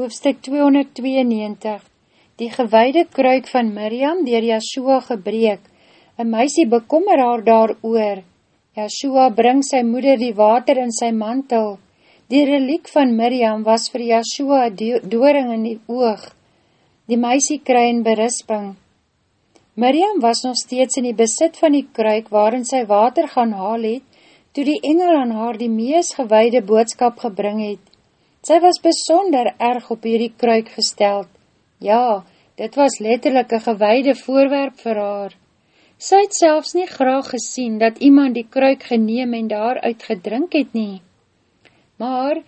hoofstuk 292 Die gewaide kruik van Miriam dier Yahshua gebreek, een meisie bekommer haar daar oor. Yahshua bring sy moeder die water in sy mantel. Die reliek van Miriam was vir Yahshua dooring in die oog. Die meisie kry in berisping. Miriam was nog steeds in die besit van die kruik waarin sy water gaan haal het, toe die engel aan haar die mees gewaide boodskap gebring het. Sy was besonder erg op hierdie kruik gesteld. Ja, dit was letterlijk een gewaide voorwerp vir haar. Sy het selfs nie graag gesien dat iemand die kruik geneem en daaruit gedrink het nie. Maar,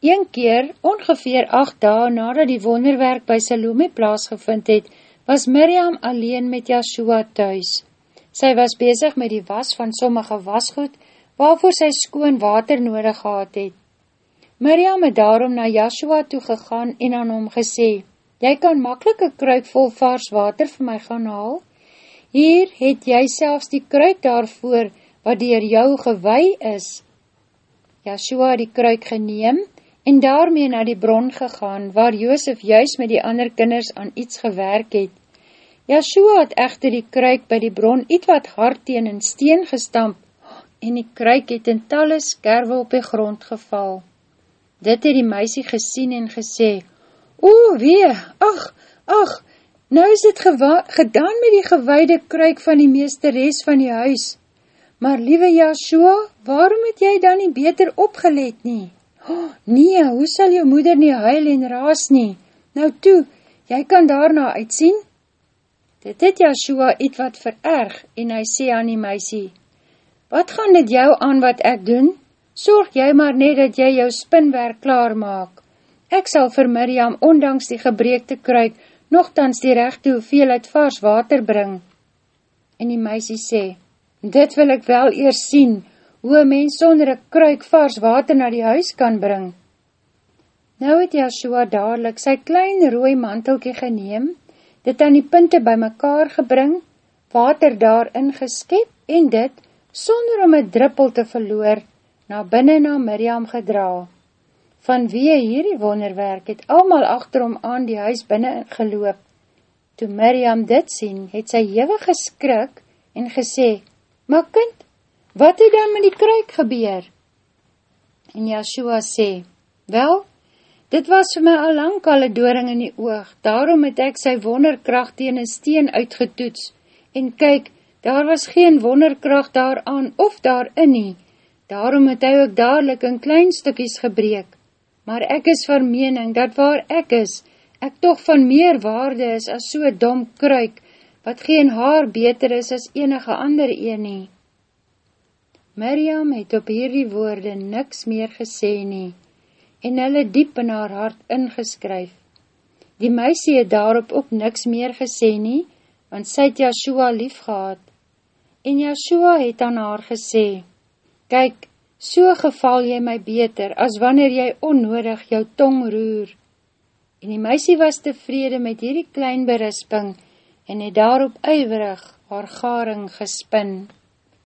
een keer, ongeveer acht dae nadat die wonderwerk by Salome plaasgevind het, was Miriam alleen met Yahshua thuis. Sy was bezig met die was van sommige wasgoed, waarvoor sy skoon water nodig gehad het. Miriam het daarom na Joshua toe gegaan en aan hom gesê, Jy kan makkelijk een kruik vol vaars water vir my gaan haal. Hier het jy selfs die kruik daarvoor, wat dier jou gewei is. Joshua het die kruik geneem en daarmee na die bron gegaan, waar Joosef juist met die ander kinders aan iets gewerk het. Joshua het echter die kruik by die bron iets wat hard teen in steen gestamp en die kruik het in talle skerwe op die grond geval. Dit het die meisie gesien en gesê, O, wee, ach, ach, nou is dit gedaan met die gewaide kruik van die meesteres van die huis. Maar liewe Joshua, waarom het jy dan nie beter opgelet nie? Oh, nee, hoe sal jou moeder nie huil en raas nie? Nou toe, jy kan daarna uitsien? Dit het Joshua iets wat vererg en hy sê aan die meisie, Wat gaan dit jou aan wat ek doen? Sorg jy maar net dat jy jou spinwerk klaar maak. Ek sal vir Miriam, ondanks die gebreekte kruik, nogthans die rechte hoeveelheid vaars water bring. En die meisie sê, dit wil ek wel eers sien, hoe een mens sonder een kruik vaars water na die huis kan bring. Nou het Joshua dadelijk sy klein rooi mantelkie geneem, dit aan die punte by mekaar gebring, water daarin geskep en dit, sonder om een druppel te verloor, na binnen na Miriam gedra. Van wie hierdie wonderwerk het almal achterom aan die huis binnen geloop. Toe Miriam dit sien, het sy jewe geskrik en gesê, Maar kind, wat het dan met die kruik gebeur? En Yahshua sê, Wel, dit was vir my al lang al een dooring in die oog, daarom het ek sy wonderkracht teen een steen uitgetoets, en kyk, daar was geen wonderkracht daaraan of daarin nie, Daarom het hy ook dadelijk in klein stukkies gebreek. Maar ek is van mening, dat waar ek is, ek toch van meer waarde is as so'n dom kruik, wat geen haar beter is as enige ander een nie. Miriam het op hierdie woorde niks meer gesê nie, en hulle diep in haar hart ingeskryf. Die meisie het daarop ook niks meer gesê nie, want sy het Yahshua lief gehad. En Yahshua het aan haar gesê, Kyk, so geval jy my beter, as wanneer jy onnodig jou tong roer. En die meisie was tevrede met hierdie klein berisping, en het daarop uiverig haar garing gespin.